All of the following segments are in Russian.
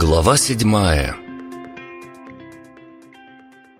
Глава седьмая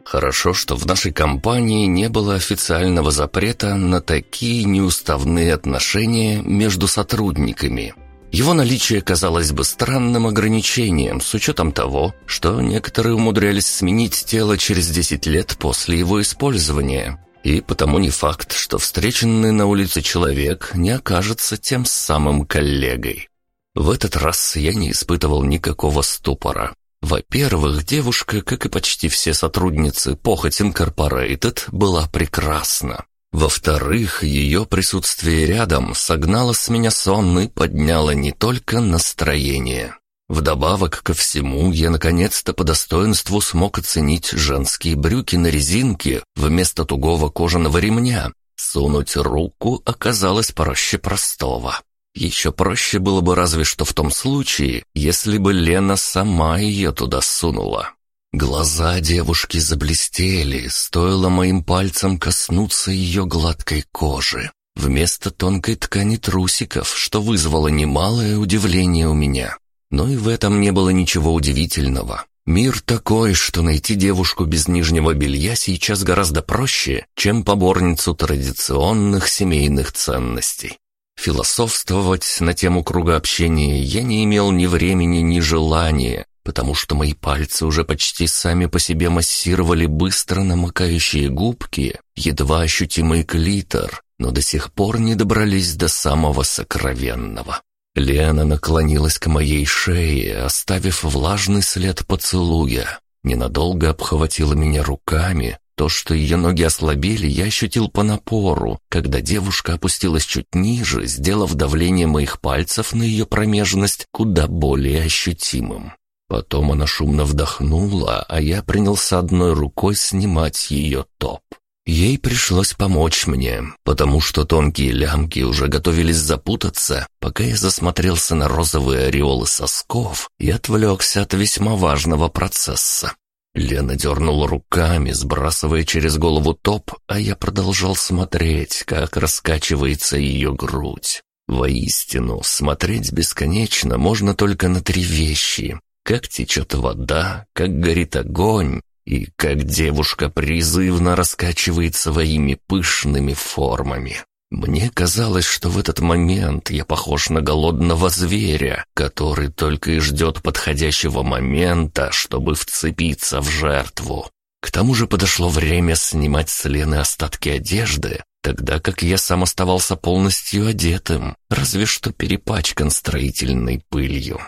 Хорошо, что в нашей компании не было официального запрета на такие неуставные отношения между сотрудниками. Его наличие казалось бы странным ограничением с учетом того, что некоторые умудрялись сменить тело через 10 лет после его использования. И потому не факт, что встреченный на улице человек не окажется тем самым коллегой. В этот раз я не испытывал никакого ступора. Во-первых, девушка, как и почти все сотрудницы Похоть Инкорпорейтед, была прекрасна. Во-вторых, ее присутствие рядом согнало с меня сон и подняло не только настроение. Вдобавок ко всему, я наконец-то по достоинству смог оценить женские брюки на резинке вместо тугого кожаного ремня. Сунуть руку оказалось проще простого. Еще проще было бы разве что в том случае, если бы Лена сама ее туда сунула. Глаза девушки заблестели, стоило моим пальцем коснуться ее гладкой кожи. Вместо тонкой ткани трусиков, что вызвало немалое удивление у меня. Но и в этом не было ничего удивительного. Мир такой, что найти девушку без нижнего белья сейчас гораздо проще, чем поборницу традиционных семейных ценностей. Философствовать на тему круга общения я не имел ни времени, ни желания, потому что мои пальцы уже почти сами по себе массировали быстро намокающие губки, едва ощутимый клитор, но до сих пор не добрались до самого сокровенного. Лена наклонилась к моей шее, оставив влажный след поцелуя. Ненадолго обхватила меня руками, то, что ее ноги ослабели, я ощутил по напору, когда девушка опустилась чуть ниже, сделав давление моих пальцев на ее промежность куда более ощутимым. Потом она шумно вдохнула, а я принялся одной рукой снимать ее топ. Ей пришлось помочь мне, потому что тонкие лямки уже готовились запутаться, пока я засмотрелся на розовые ореолы сосков и отвлекся от весьма важного процесса. Лена дернула руками, сбрасывая через голову топ, а я продолжал смотреть, как раскачивается ее грудь. Воистину, смотреть бесконечно можно только на три вещи. Как течет вода, как горит огонь и как девушка призывно раскачивает своими пышными формами. Мне казалось, что в этот момент я похож на голодного зверя, который только и ждет подходящего момента, чтобы вцепиться в жертву. К тому же подошло время снимать с Лены остатки одежды, тогда как я сам оставался полностью одетым, разве что перепачкан строительной пылью.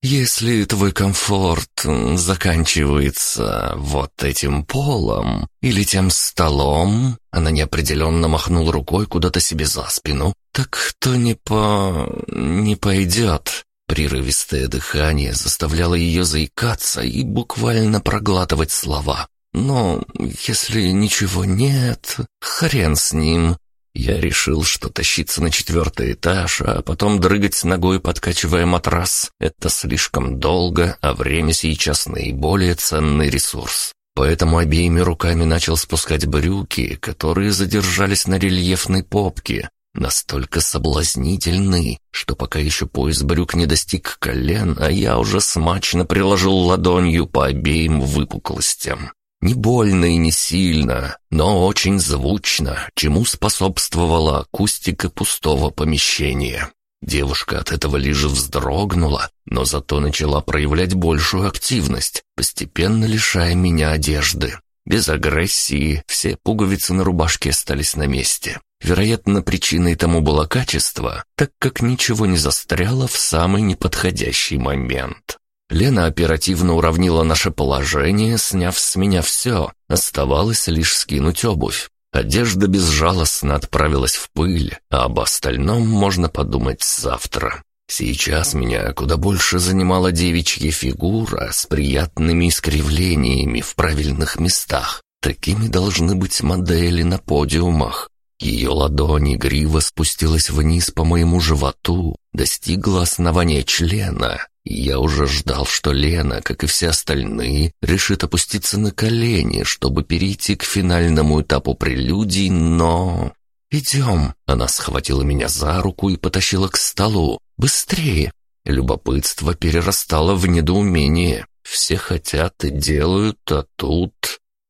Если твой комфорт заканчивается вот этим полом или тем столом, она неопределенно махнула рукой куда-то себе за спину, так кто не по... не пойдет. Прерывистое дыхание заставляло ее заикаться и буквально проглатывать слова. Но если ничего нет, хрен с ним. Я решил, что тащиться на четвертый этаж, а потом дрыгать ногой, подкачивая матрас — это слишком долго, а время сейчас наиболее ценный ресурс. Поэтому обеими руками начал спускать брюки, которые задержались на рельефной попке, настолько соблазнительный, что пока еще пояс брюк не достиг колен, а я уже смачно приложил ладонью по обеим выпуклостям. Не больно и не сильно, но очень звучно, чему способствовала акустика пустого помещения. Девушка от этого лишь вздрогнула, но зато начала проявлять большую активность, постепенно лишая меня одежды. Без агрессии все пуговицы на рубашке остались на месте. Вероятно, причиной тому было качество, так как ничего не застряло в самый неподходящий момент. Лена оперативно уравнила наше положение, сняв с меня все. Оставалось лишь скинуть обувь. Одежда безжалостно отправилась в пыль, а об остальном можно подумать завтра. Сейчас меня куда больше занимала девичья фигура с приятными искривлениями в правильных местах. Такими должны быть модели на подиумах. Ее ладонь игриво спустилась вниз по моему животу, достигла основания члена я уже ждал, что Лена, как и все остальные, решит опуститься на колени, чтобы перейти к финальному этапу прелюдий, но... «Идем!» Она схватила меня за руку и потащила к столу. «Быстрее!» Любопытство перерастало в недоумение. Все хотят и делают, а тут...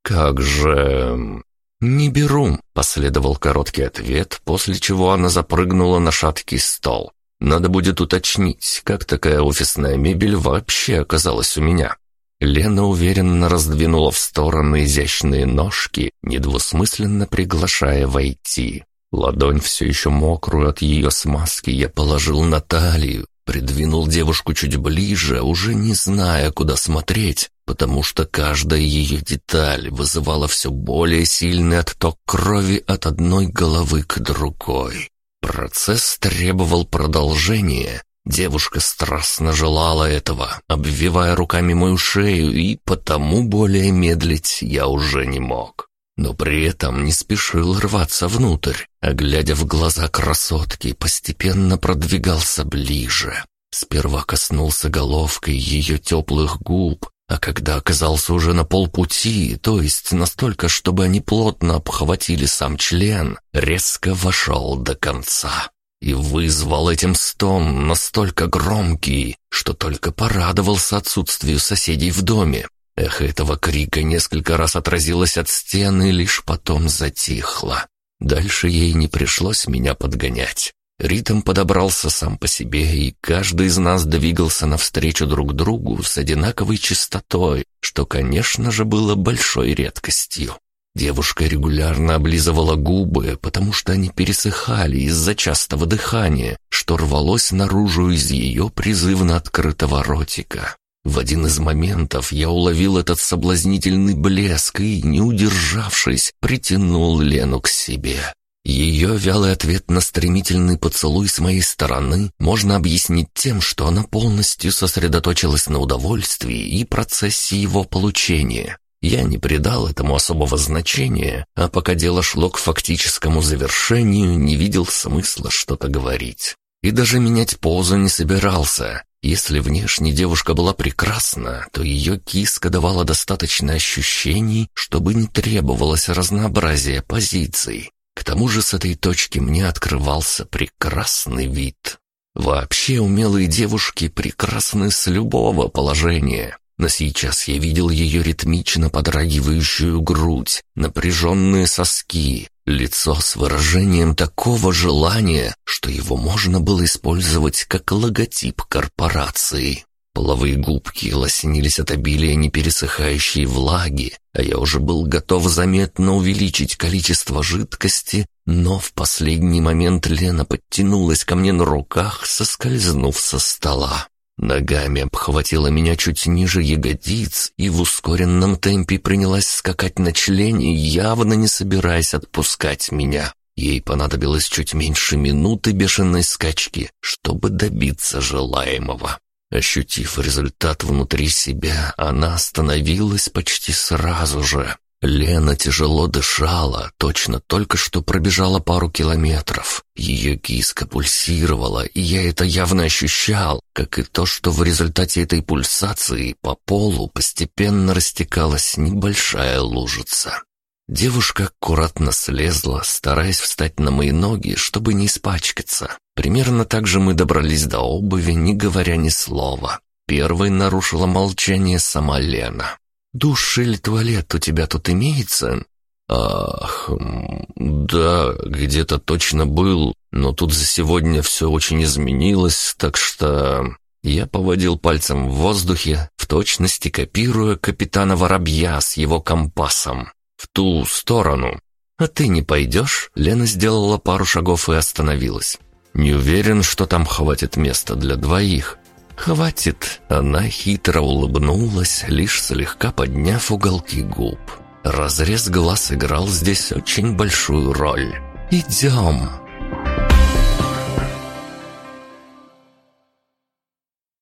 Как же... «Не беру», — последовал короткий ответ, после чего она запрыгнула на шаткий стол. «Надо будет уточнить, как такая офисная мебель вообще оказалась у меня». Лена уверенно раздвинула в стороны изящные ножки, недвусмысленно приглашая войти. Ладонь все еще мокрую от ее смазки я положил на талию, придвинул девушку чуть ближе, уже не зная, куда смотреть, потому что каждая ее деталь вызывала все более сильный отток крови от одной головы к другой. Процесс требовал продолжения, Девушка страстно желала этого, обвивая руками мою шею, и потому более медлить я уже не мог. Но при этом не спешил рваться внутрь, а глядя в глаза красотки, постепенно продвигался ближе. Сперва коснулся головкой ее теплых губ, а когда оказался уже на полпути, то есть настолько, чтобы они плотно обхватили сам член, резко вошел до конца и вызвал этим стон настолько громкий, что только порадовался отсутствию соседей в доме. Эхо этого крика несколько раз отразилось от стены, лишь потом затихло. Дальше ей не пришлось меня подгонять. Ритм подобрался сам по себе, и каждый из нас двигался навстречу друг другу с одинаковой частотой, что, конечно же, было большой редкостью. Девушка регулярно облизывала губы, потому что они пересыхали из-за частого дыхания, что рвалось наружу из ее призывно открытого ротика. В один из моментов я уловил этот соблазнительный блеск и, не удержавшись, притянул Лену к себе. Ее вялый ответ на стремительный поцелуй с моей стороны можно объяснить тем, что она полностью сосредоточилась на удовольствии и процессе его получения. Я не придал этому особого значения, а пока дело шло к фактическому завершению, не видел смысла что-то говорить. И даже менять позу не собирался. Если внешне девушка была прекрасна, то ее киска давала достаточно ощущений, чтобы не требовалось разнообразия позиций. К тому же с этой точки мне открывался прекрасный вид. Вообще умелые девушки прекрасны с любого положения. Но сейчас я видел ее ритмично подрагивающую грудь, напряженные соски, лицо с выражением такого желания, что его можно было использовать как логотип корпорации. Половые губки лоснились от обилия непересыхающей влаги, а я уже был готов заметно увеличить количество жидкости, но в последний момент Лена подтянулась ко мне на руках, соскользнув со стола. Ногами обхватила меня чуть ниже ягодиц и в ускоренном темпе принялась скакать на члене, явно не собираясь отпускать меня. Ей понадобилось чуть меньше минуты бешеной скачки, чтобы добиться желаемого. Ощутив результат внутри себя, она остановилась почти сразу же. Лена тяжело дышала, точно только что пробежала пару километров. Ее киска пульсировала, и я это явно ощущал, как и то, что в результате этой пульсации по полу постепенно растекалась небольшая лужица. Девушка аккуратно слезла, стараясь встать на мои ноги, чтобы не испачкаться. Примерно так же мы добрались до обуви, не говоря ни слова. Первой нарушила молчание сама Лена. Душ или туалет у тебя тут имеется?» «Ах, да, где-то точно был, но тут за сегодня все очень изменилось, так что...» Я поводил пальцем в воздухе, в точности копируя капитана Воробья с его компасом. «В ту сторону». «А ты не пойдешь?» Лена сделала пару шагов и остановилась. «Не уверен, что там хватит места для двоих. «Хватит!» Она хитро улыбнулась, лишь слегка подняв уголки губ. Разрез глаз играл здесь очень большую роль. «Идем!»